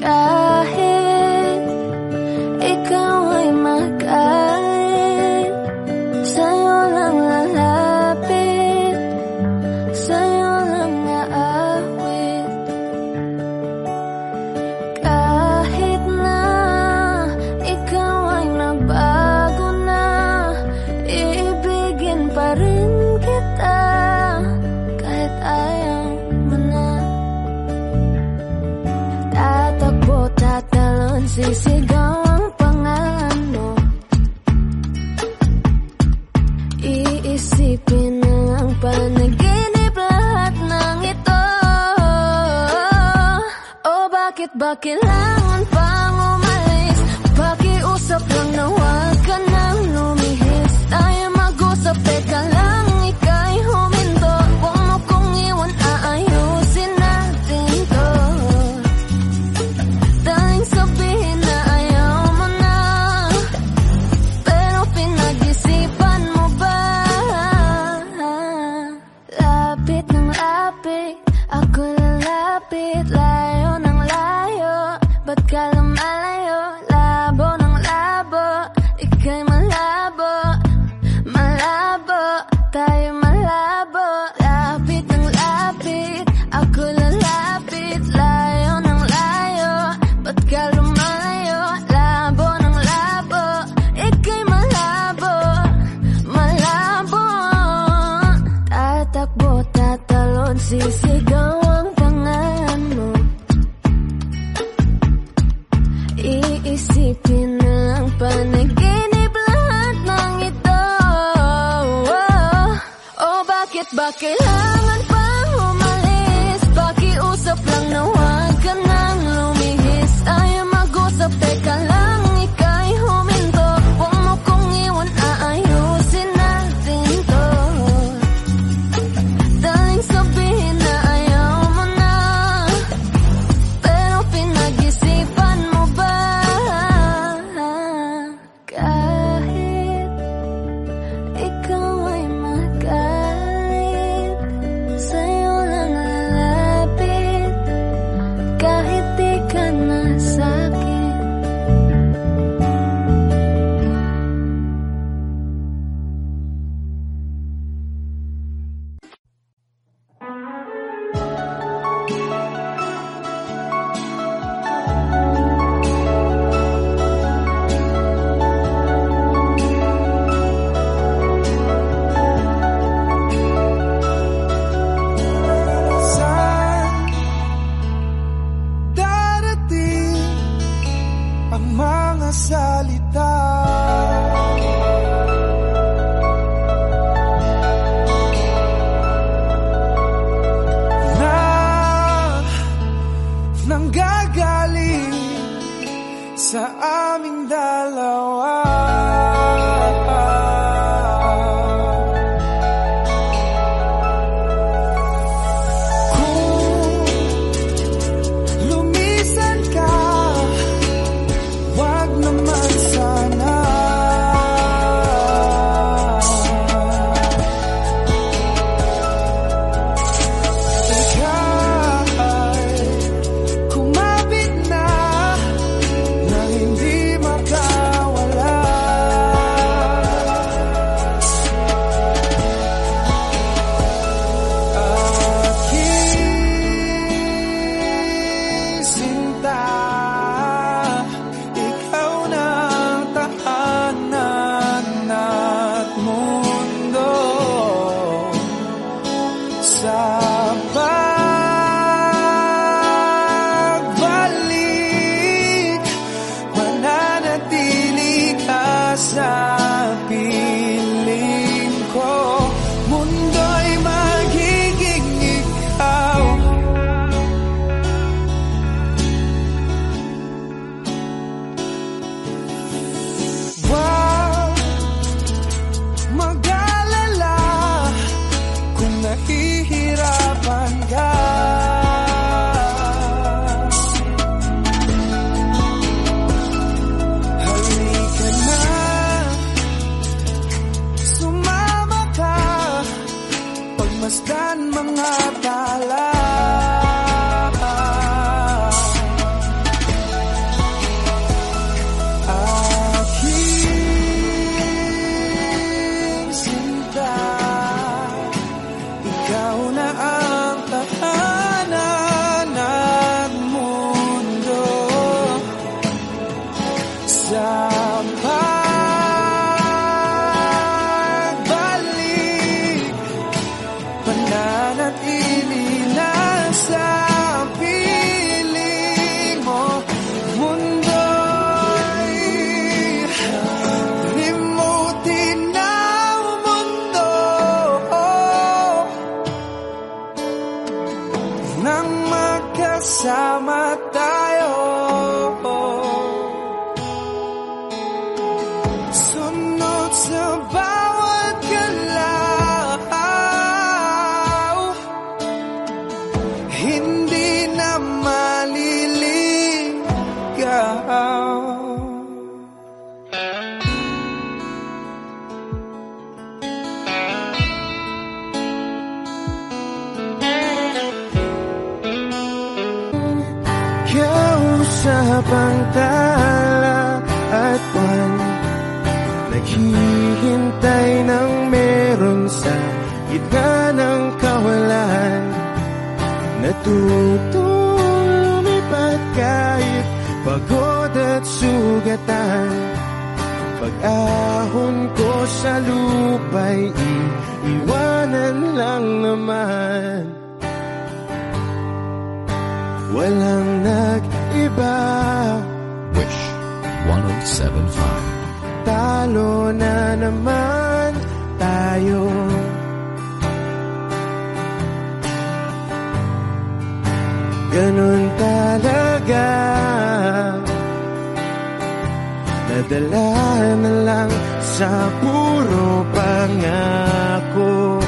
God. Uh, ba kailangan pang umalis? Pakiusap lang na huwag ka nang lumihis Tayo mag-usap, teka lang Nang magkasama Pag-ahon ko sa lupa'y iiwanan lang naman. Walang nag-iba. Wish 1075. Talo na naman tayo. Ganon talaga. Nadala sa puro pangako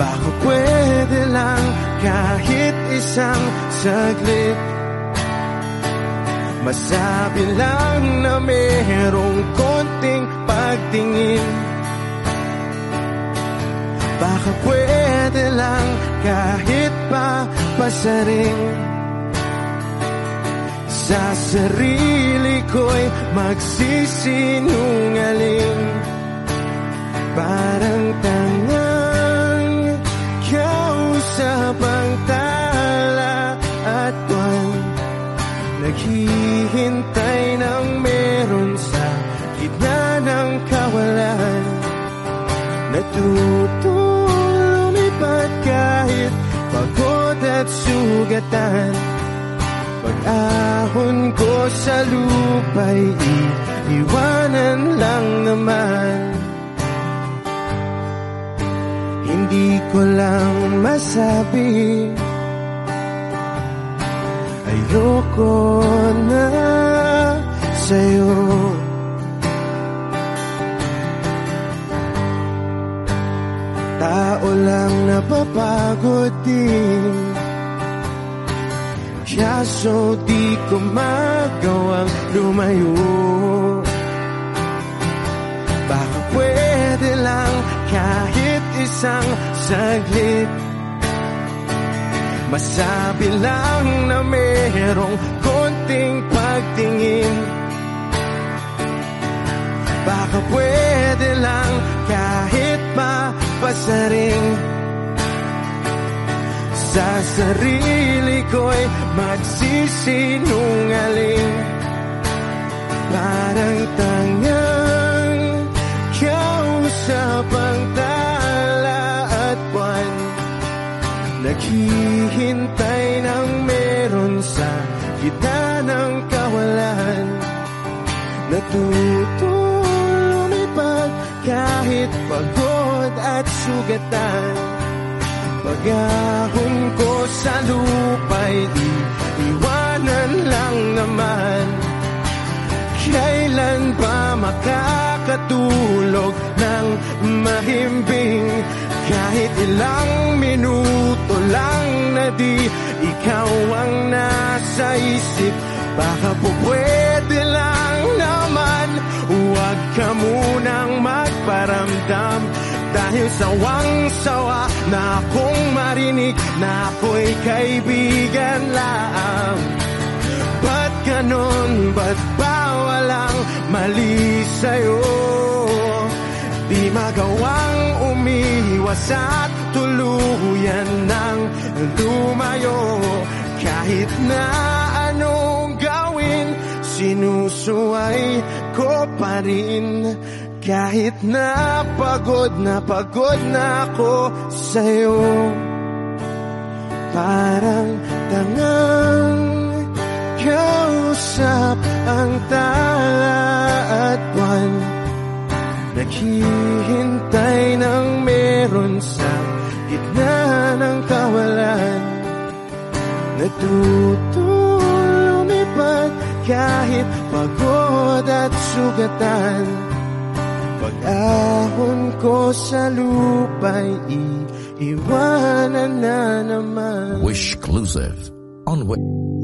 Baka pwede lang kahit isang saglit. Masabi lang na merong konting pagtingin. Baka pwede lang kahit pa pasaring Sa sarili ko'y magsisinungaling. Parang tangang kausap ang tala at buwan. Naghihintay ng meron sa gitna ng kawalan. Natutong lumipad kahit pagod at sugatan Pag-ahon ko sa lupa'y iiwanan lang naman. Hindi ko lang masabi Ayoko na sa'yo. Tao lang napapagod din Kaso di ko magawang lumayo. Baka pwede lang kahit isang saglit. Masabi lang na merong konting pagtingin. Baka pwede lang kahit mapasaring. Sa sarili ko'y magsisinungaling. Parang tangang kausap ang tala at buwan. Naghihintay ng meron sa gitna ng kawalan. Natutulumipag kahit pagod at sugatan. Pag-ahon ko sa lupa'y iiwanan lang naman. Kailan ba makakatulog ng mahimbing? Kahit ilang minuto lang na di ikaw ang nasa isip Baka po pwede lang naman. Huwag ka munang magparamdam Dahil sawang-sawa na akong marinig Na ako'y kaibigan lang Ba't ganon? Ba't ba walang mali sa'yo? Di magawang umiwas at tuluyan ng lumayo Kahit na anong gawin, sinusuway ko pa rin Kahit na pagod na pagod na ako sa'yo Parang tangang kausap ang tala at buwan. Naghihintay ng meron sa gitna ng kawalan. Natutulumipat kahit pagod at sugatan. Pag-ahon ko sa lupa'y iiwanan na naman. Wish Exclusive on what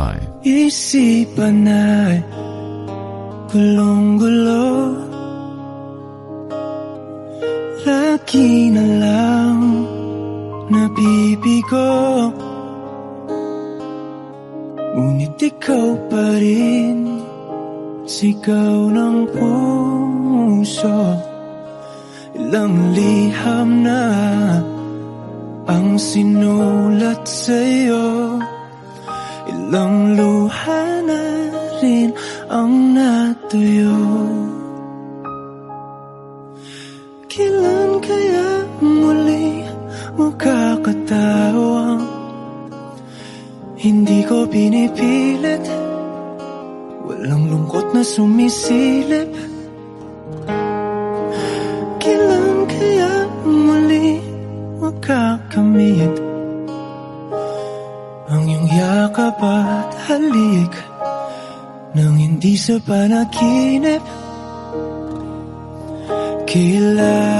reply. Isipan ay gulong-gulo. Lagi na lang nabibigo Ngunit ikaw pa rin sigaw ng puso. panaginip Kilala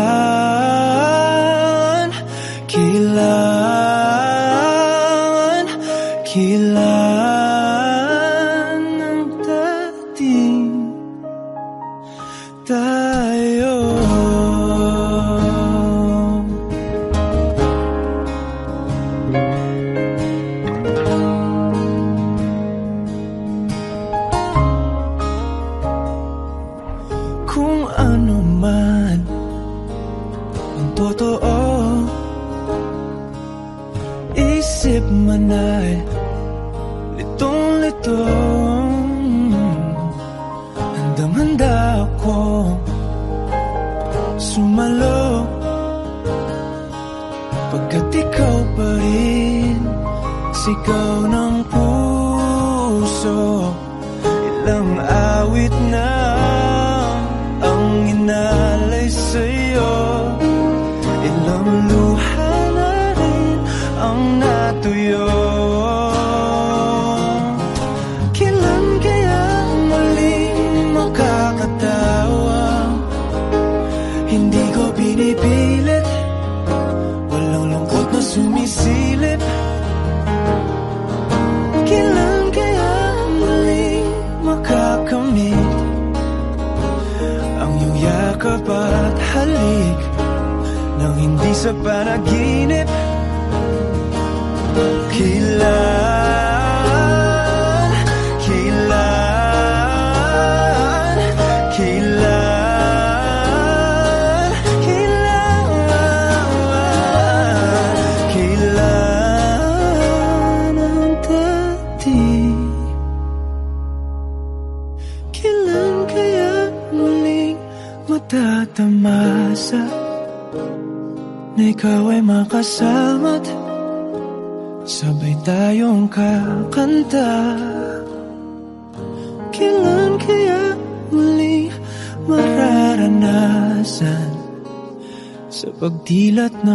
let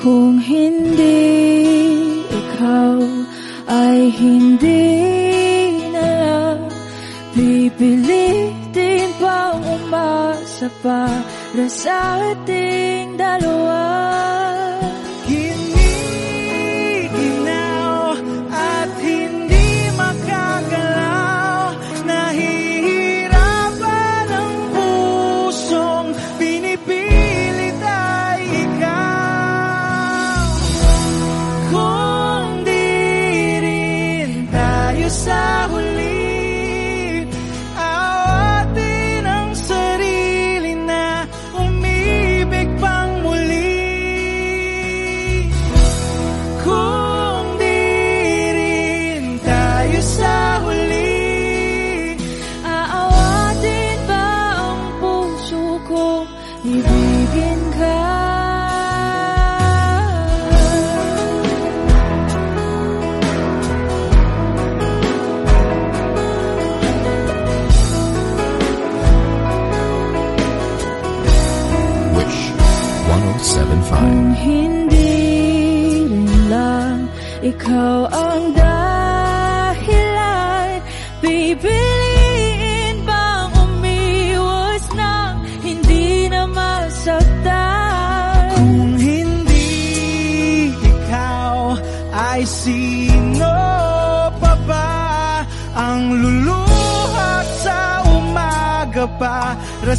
Kung hindi ikaw ay hindi na lang Pipilitin pang umasa para sa para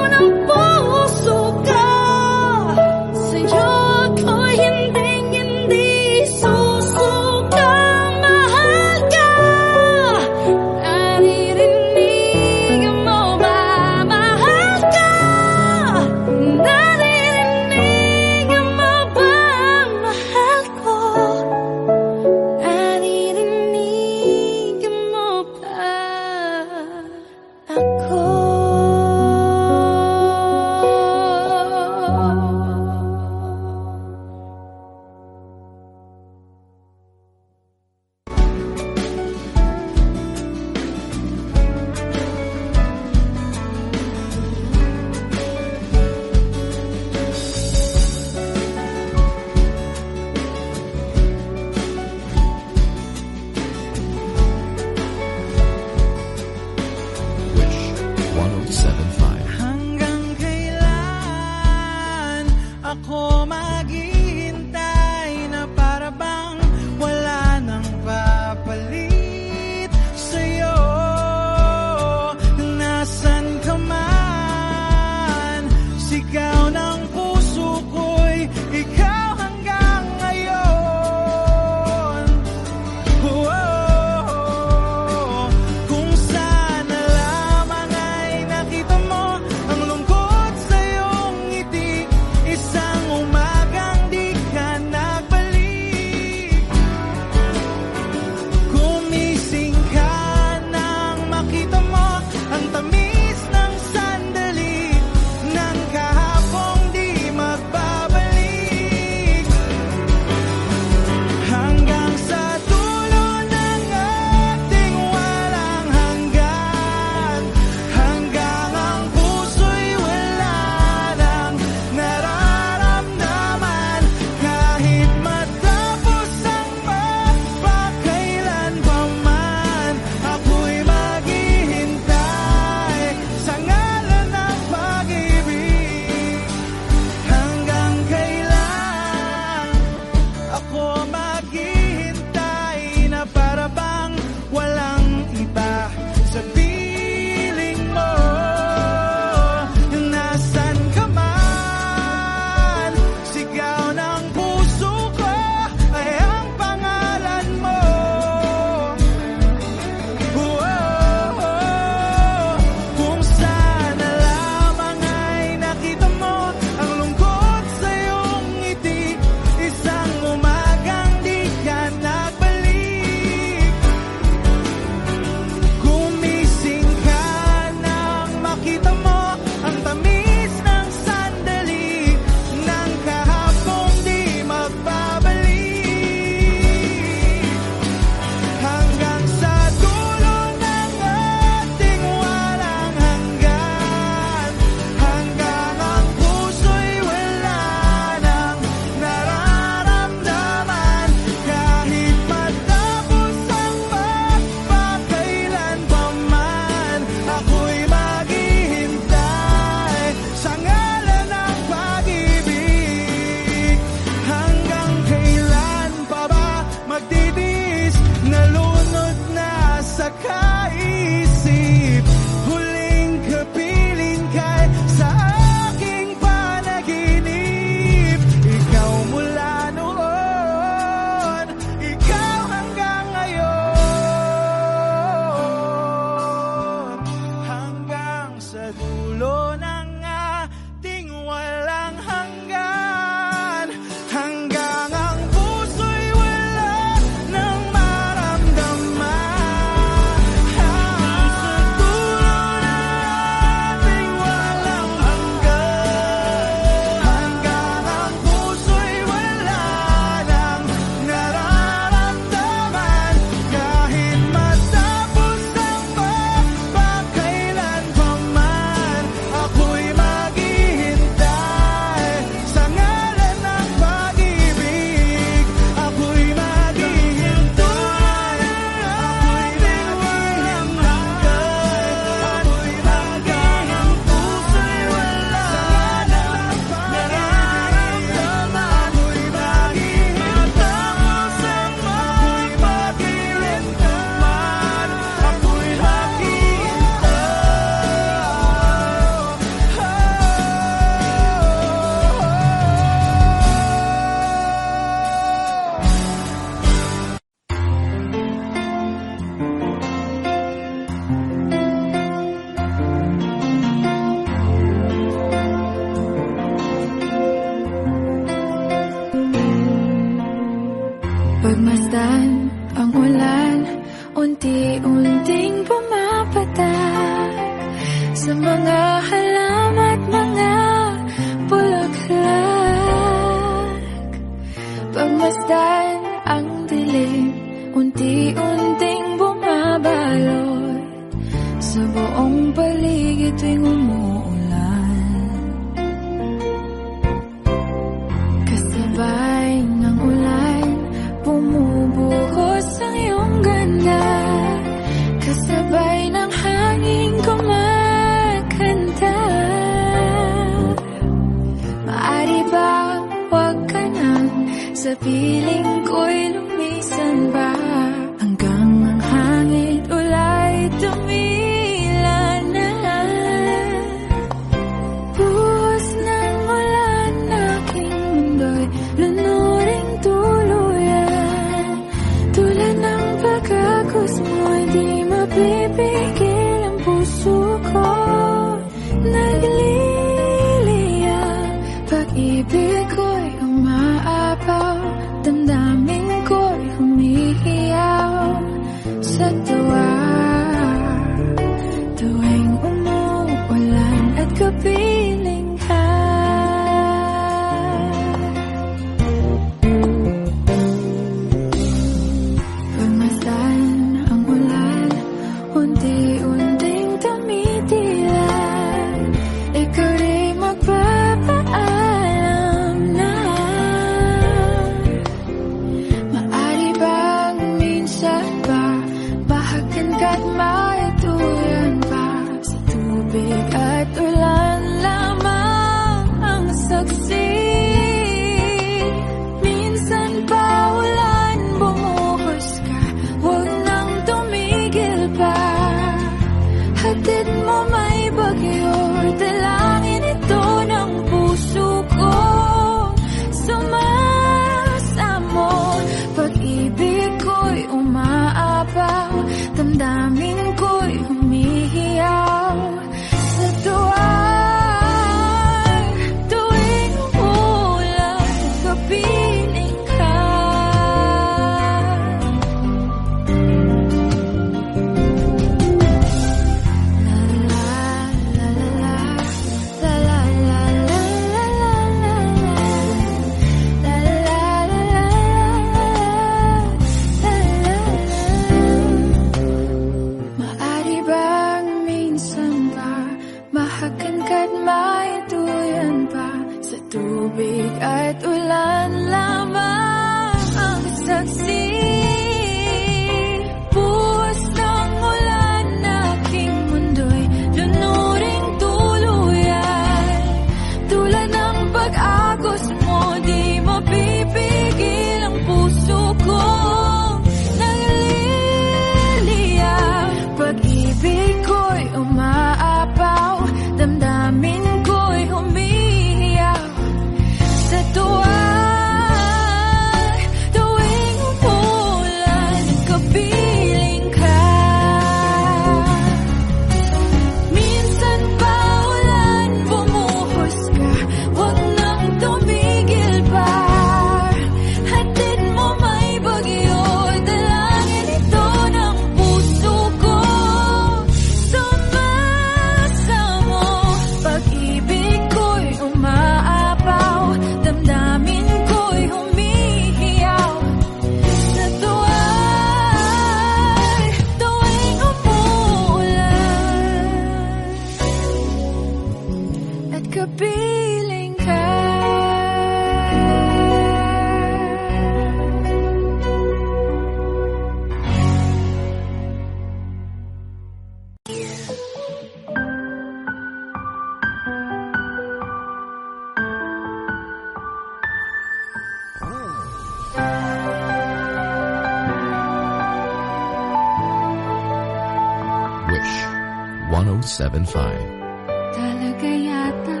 0917. Talaga yata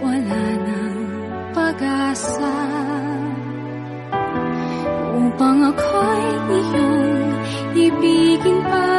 wala ng pag-asa upang ako'y iyong ibigin pa.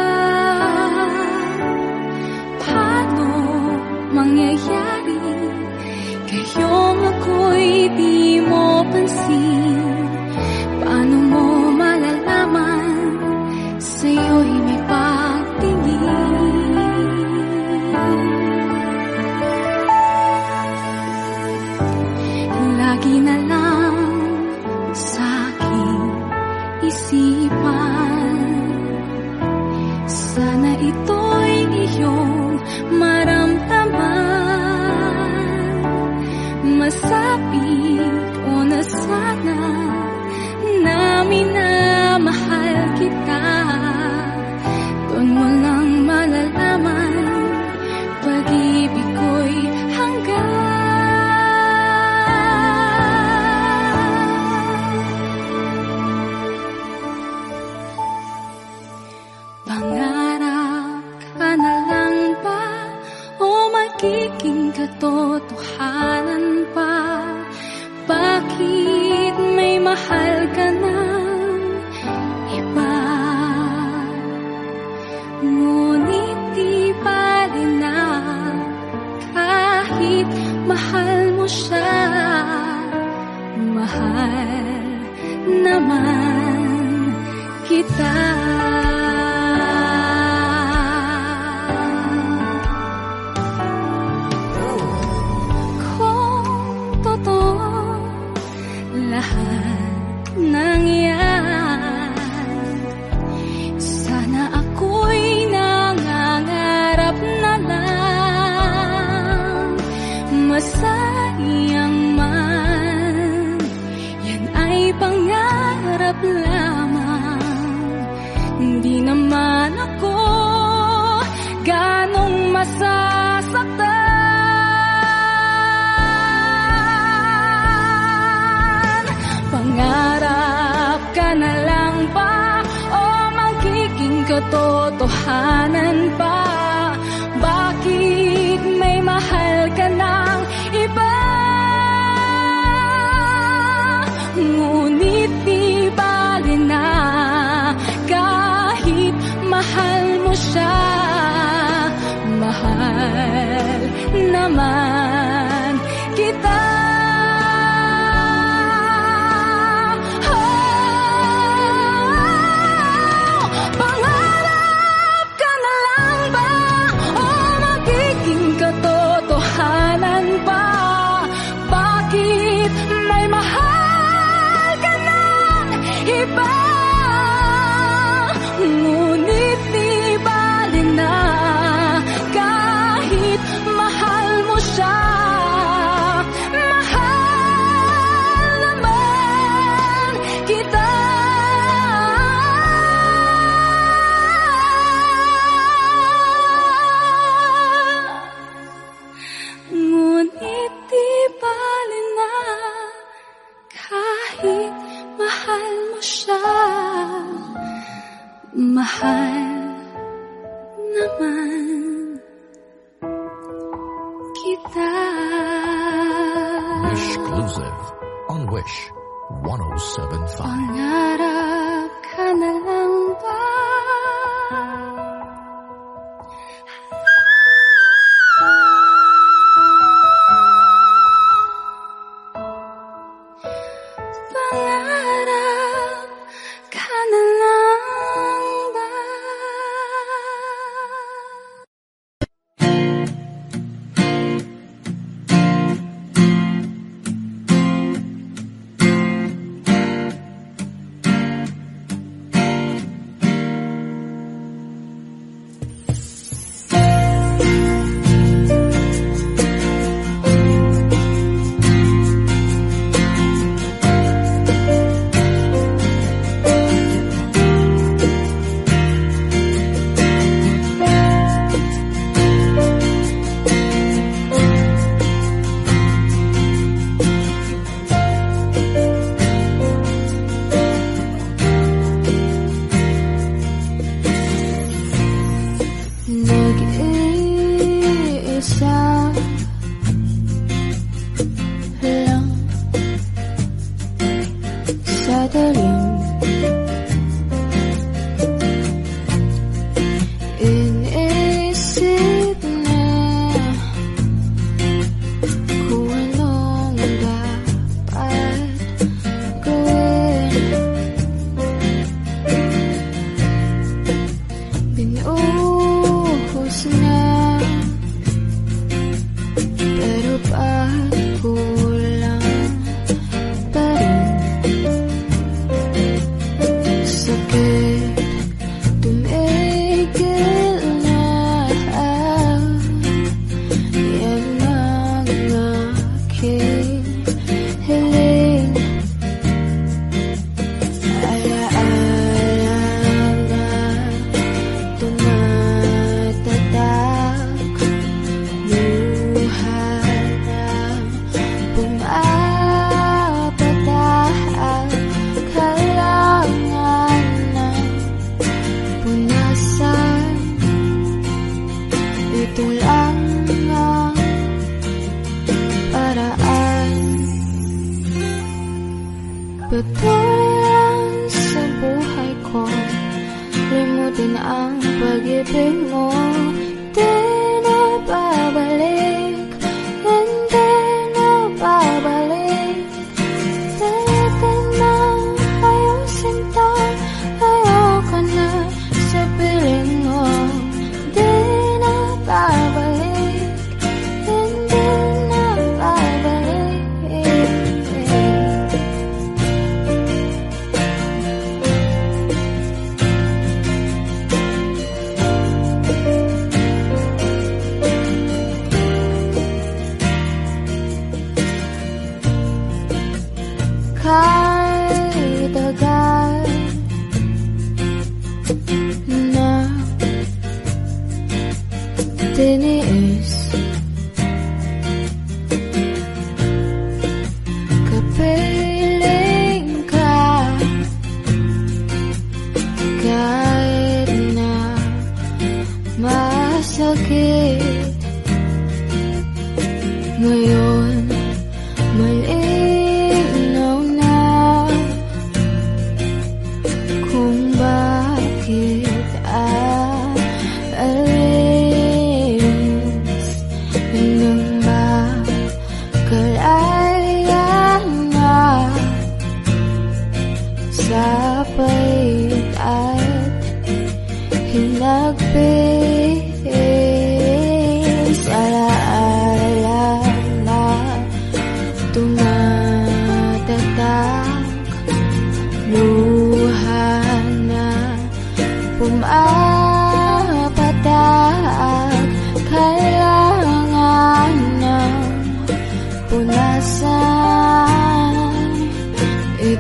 Naman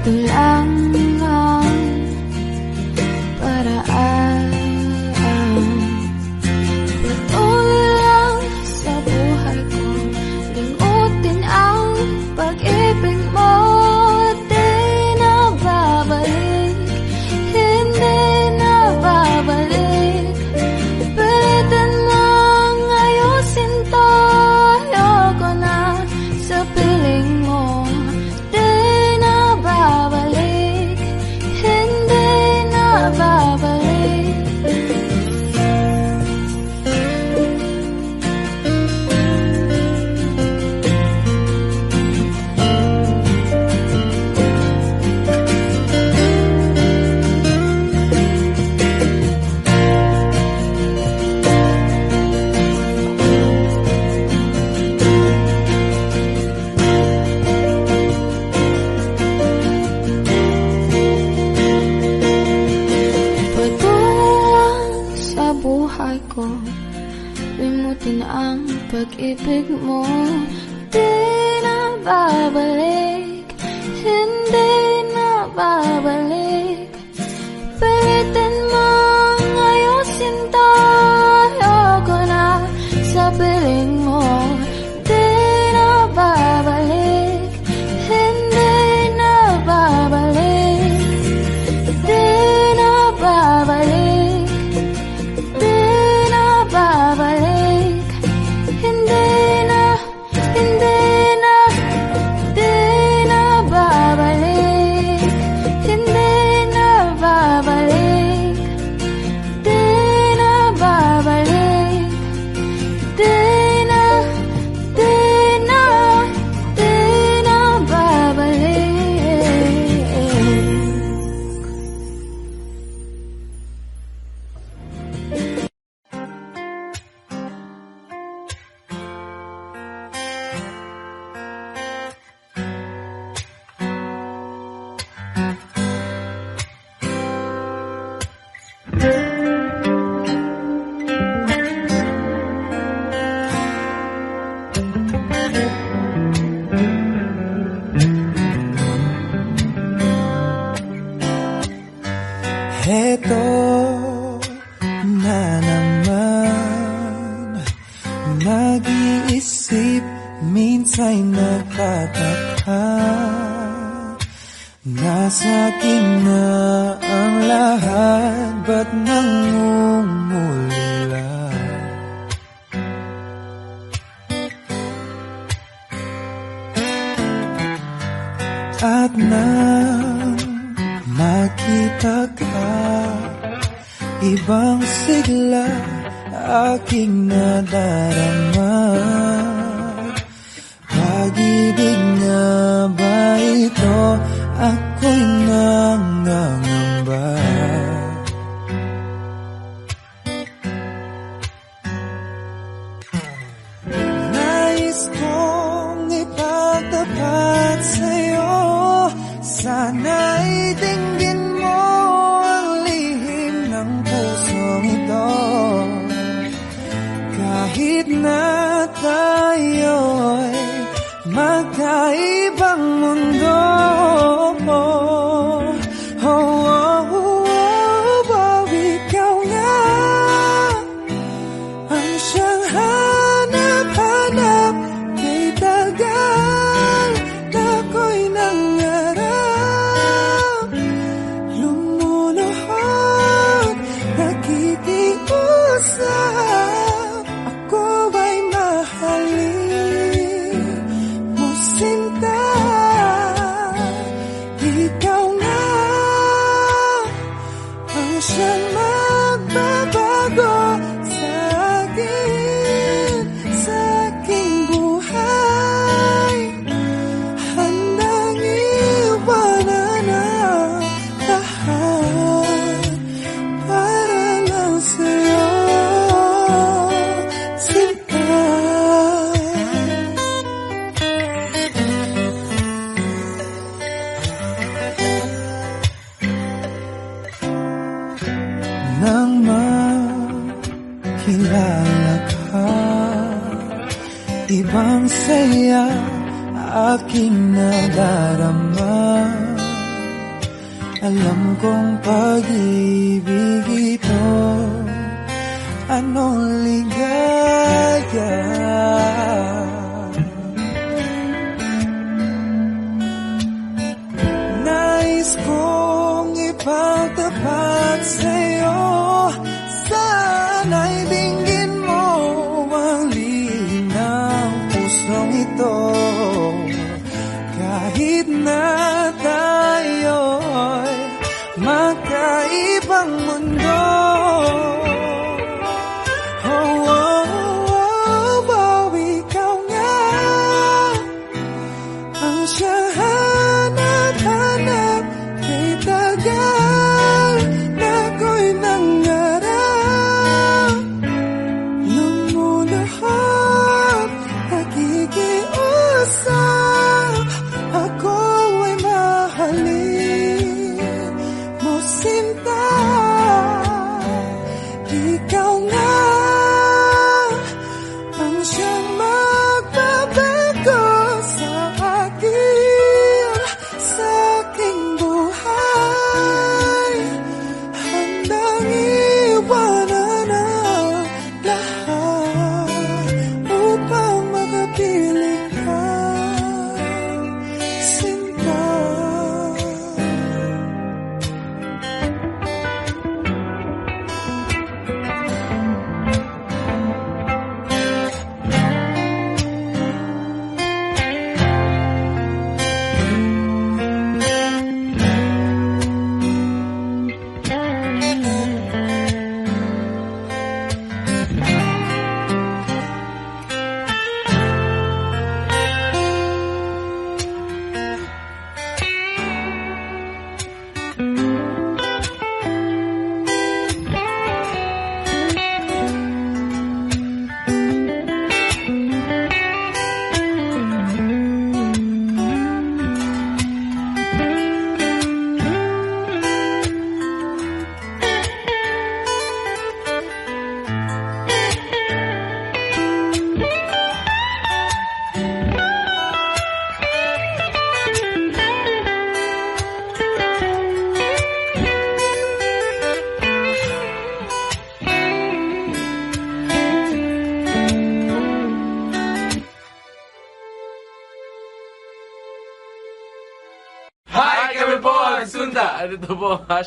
từ lãng At nang makita ka Ibang sigla aking nadarama. Pag-ibig nga ba ito? Ako'y nangangang ito po ang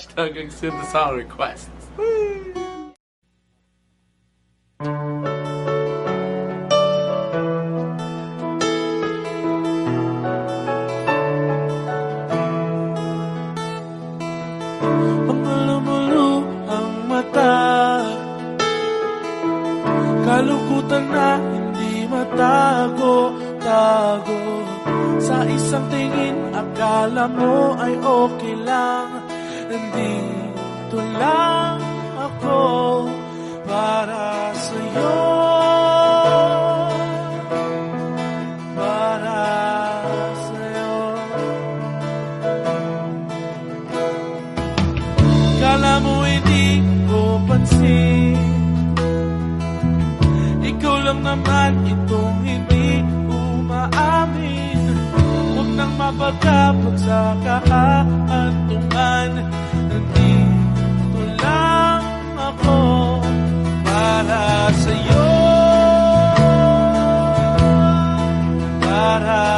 Hashtag extend the sound request. Kala mo hindi ko pansin. Ikaw lang naman itong hindi umaamin Huwag nang mapagkapag sa kaantungan. Nandito lang ako para sa'yo. Para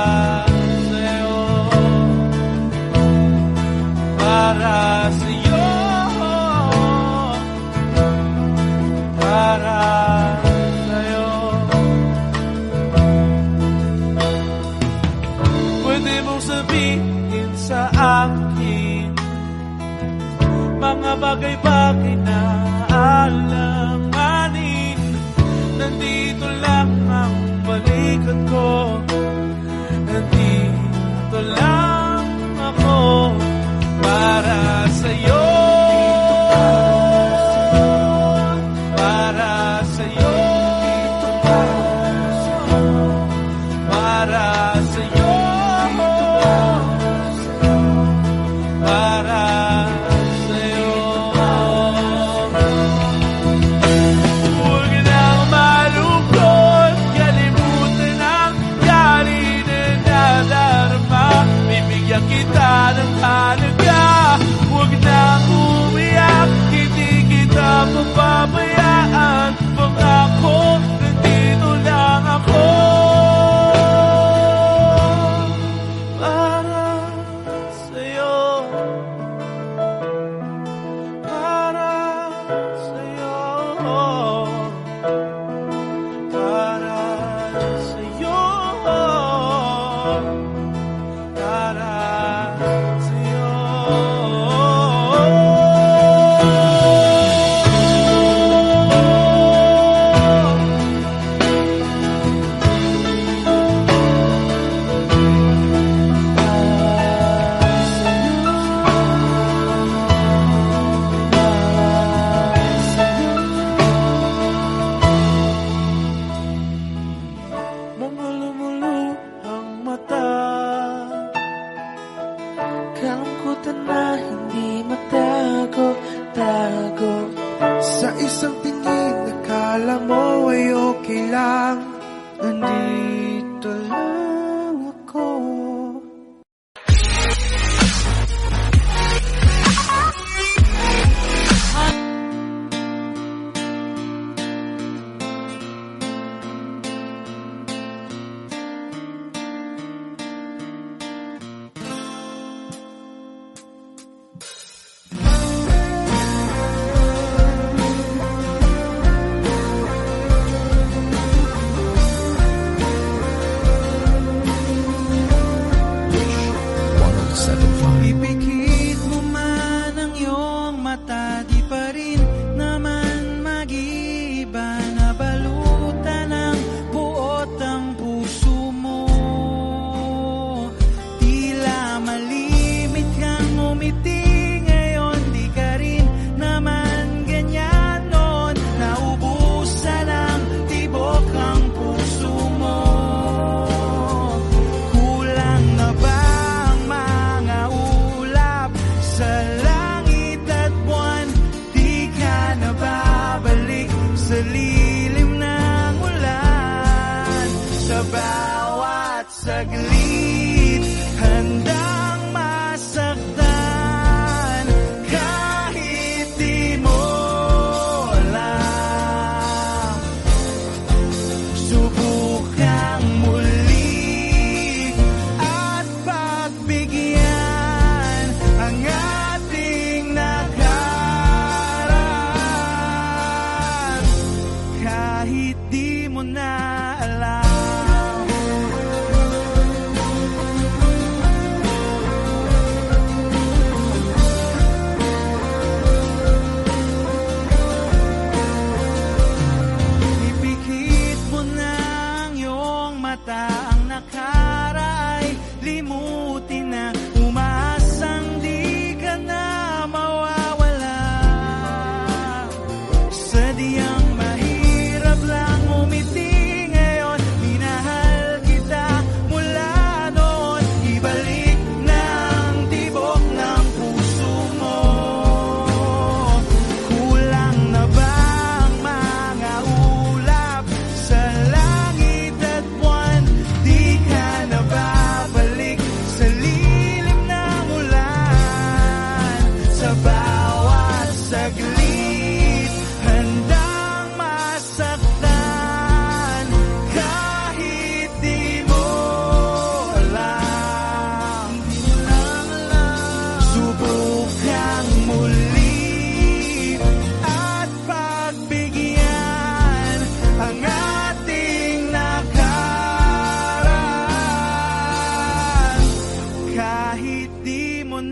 bagay ba kinaalamanin? Nandito lang ang balikat ko. Nandito lang ako para sa'yo.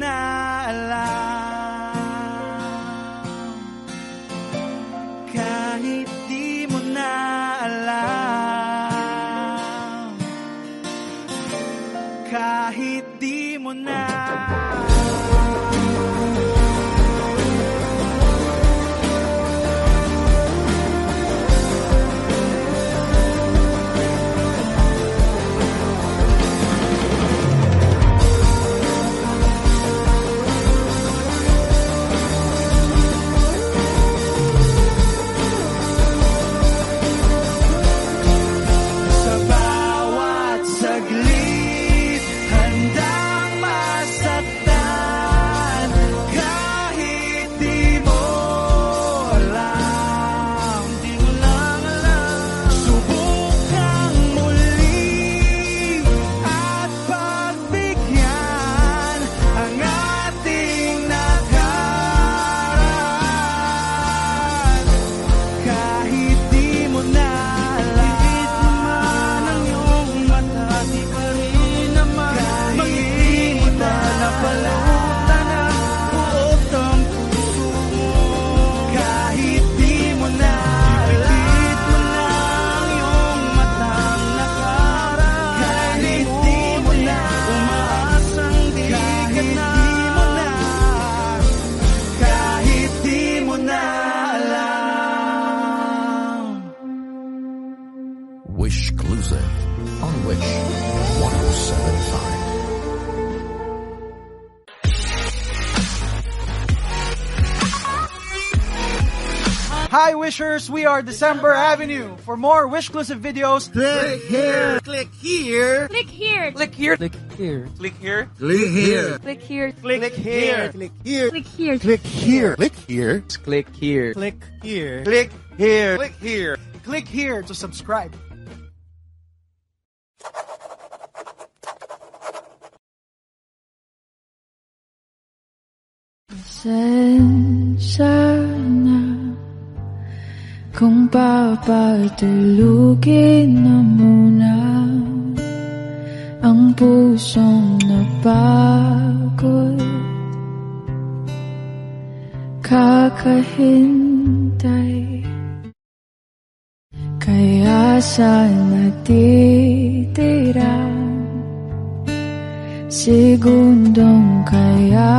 na alam Kahit di mo na alam Kahit di mo na Hi Wishers, we are December Avenue. For more Wish exclusive videos, click here. Click here. Click here. Click here. Click here. Click here. Click here. Click here. Click here. Click here. Click here. Click here. Click here. Click here. Click here. Click here. Click here to subscribe. Pasensya na Kung papatulugin na muna Ang pusong napagod Kakahintay. Kaya sa natitirang Segundong kaya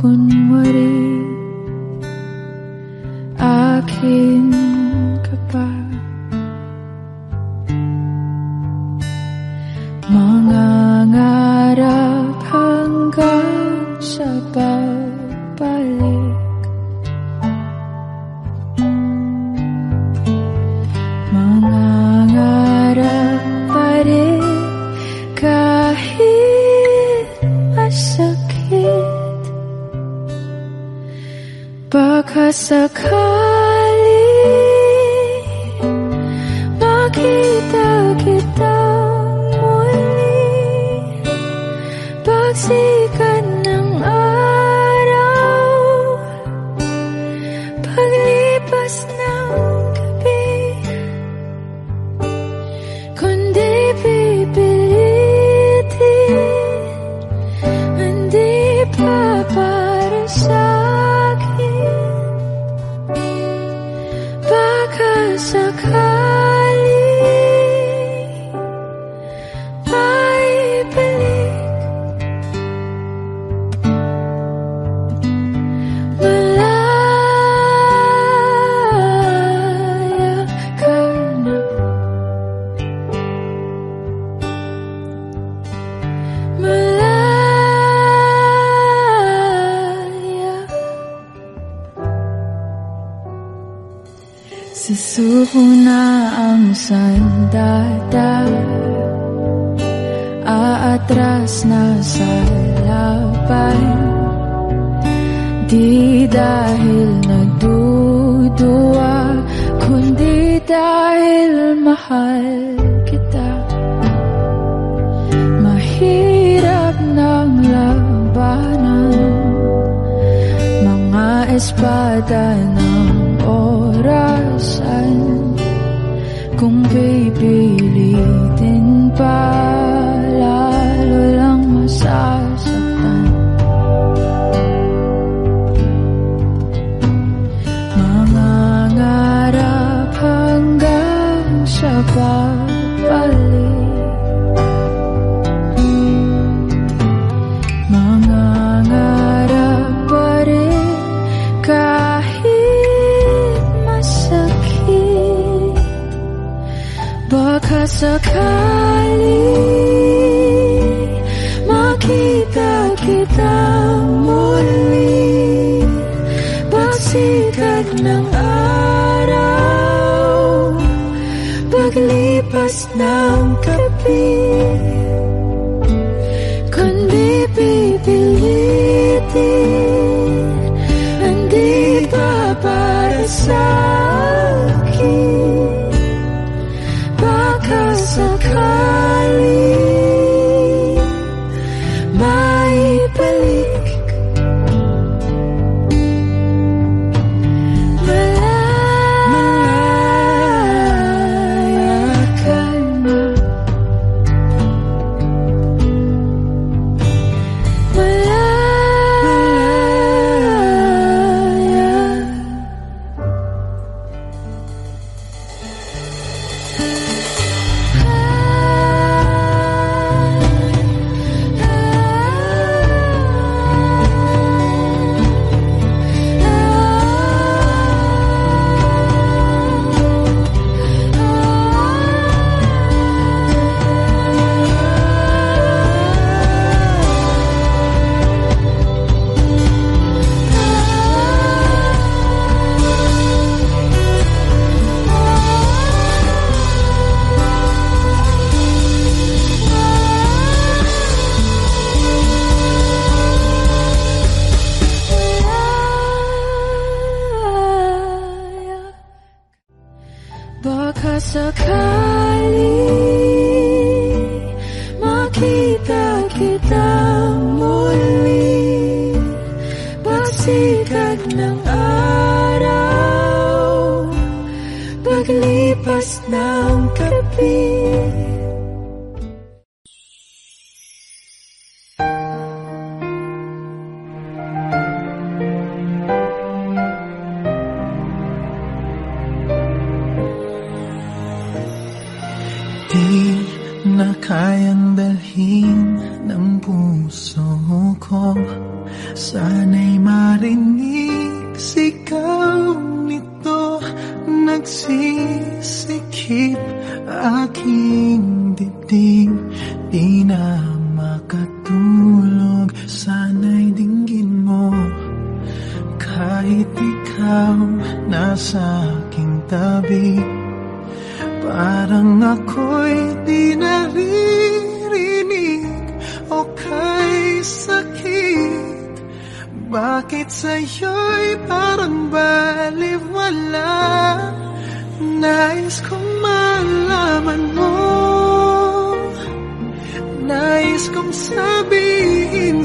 Dunwoody, Akin. paglipas ng gabi Kundi pipilitin Hindi pa para sa'yo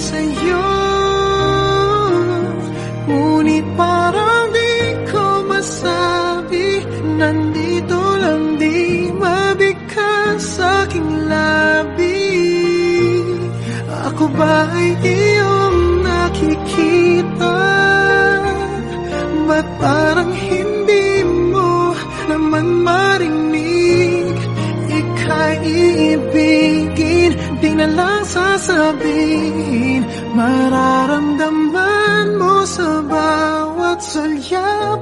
sa'yo Ngunit parang di ko masabi Nandito lang di mabigkas sa'king labi Ako ba ay iyong nakikita? Ba't parang hindi mo naman marinig? Ika'y iibigin, di na lang sasabihin Mararamdaman mo sa bawat salya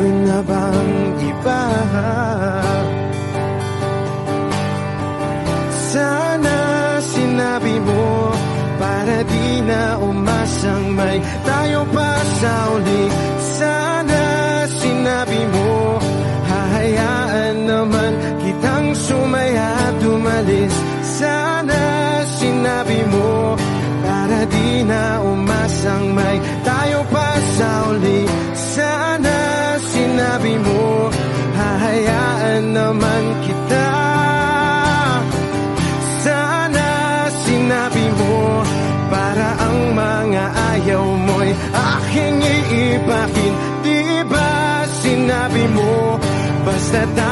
Meron na bang iba? Sana sinabi mo Para di na umasang may tayo pa sa ulit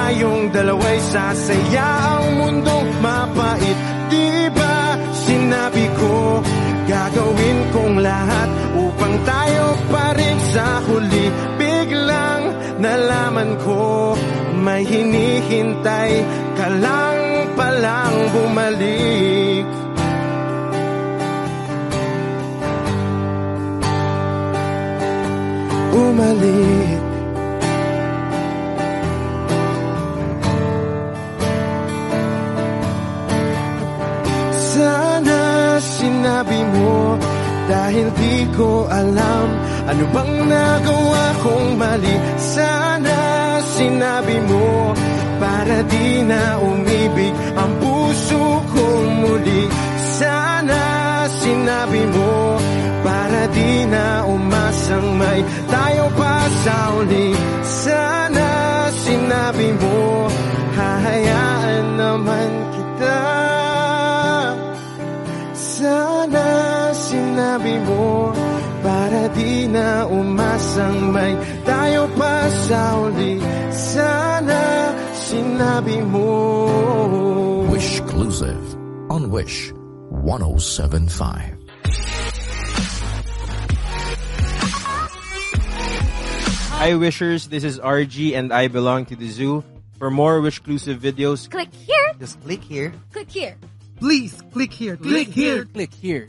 tayong dalaway sasaya ang mundong mapait Di ba? Sinabi ko gagawin kong lahat upang tayo pa rin sa huli. Biglang nalaman ko may hinihintay ka lang palang bumalik. Bumalik. Alam Ano bang nagawa kong mali? Sana sinabi mo Para di na umibig Ang puso kong muli. Sana sinabi mo Para di na umasang may Tayo pa sa uli. Sana sinabi mo Hahayaan naman kita sinabi mo Para di na umasang may Tayo pa sa uli Sana sinabi mo Wish Exclusive on Wish 1075. Hi Wishers, this is RG and I belong to the zoo. For more Wishclusive videos, Click here, Just click here. click here, Please click here. Click here. Click here.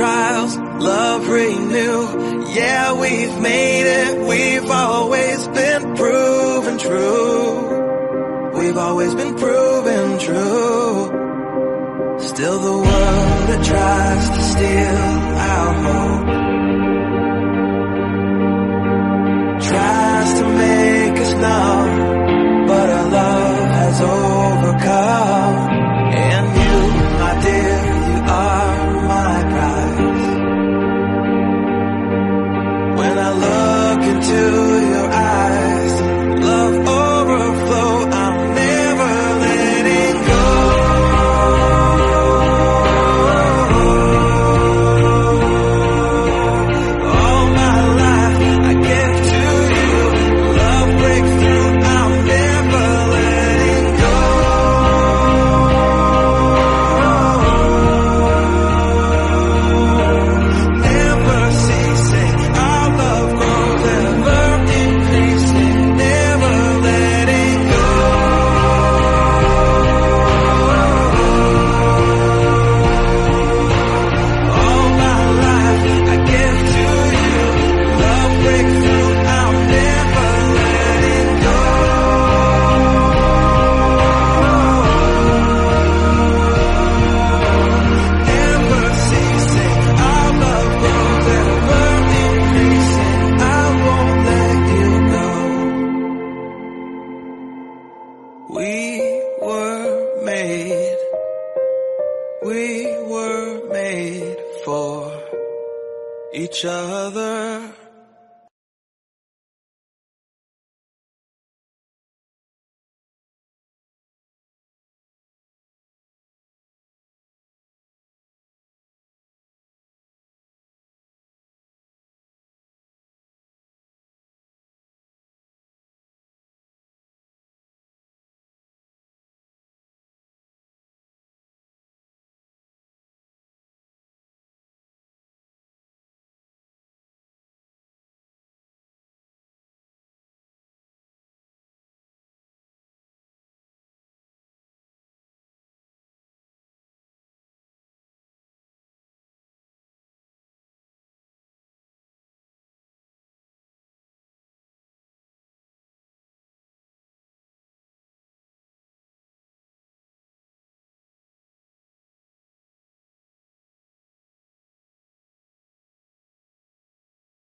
trials, love renew. Yeah, we've made it. We've always been proven true. We've always been proven true. Still the world that tries to steal our hope. Tries to make us numb.